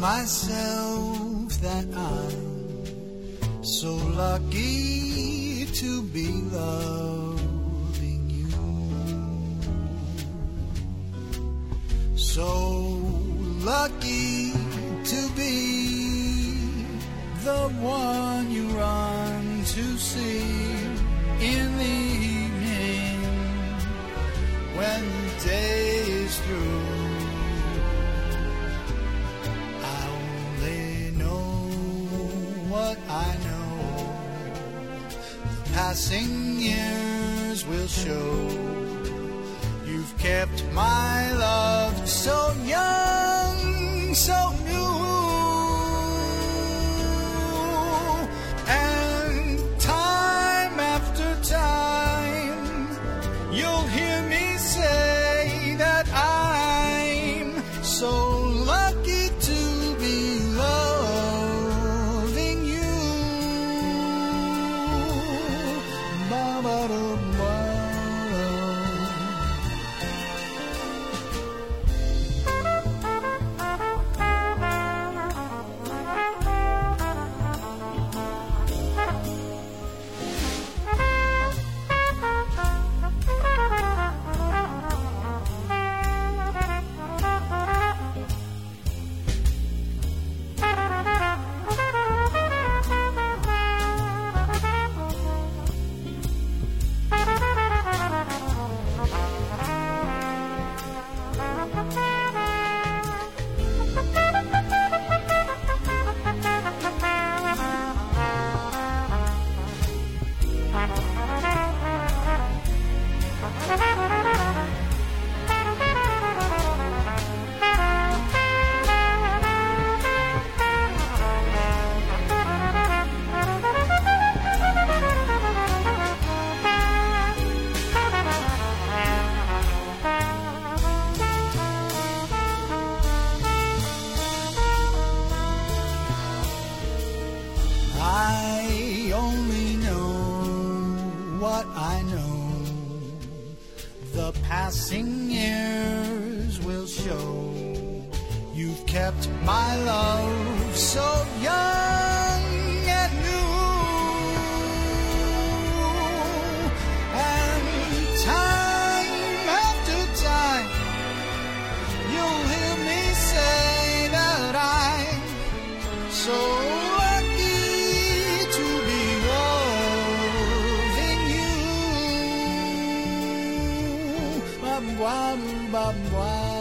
myself that I'm so lucky to be loving you. So lucky to be the one you run to see in the evening when the day is through. Passing years will show. You've kept my love so young, so what I know. The passing years will show. You've kept my love so young bum, bum, bum.